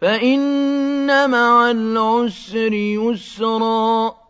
فَإِنَّ مَعَ الْعُسْرِ يُسْرًا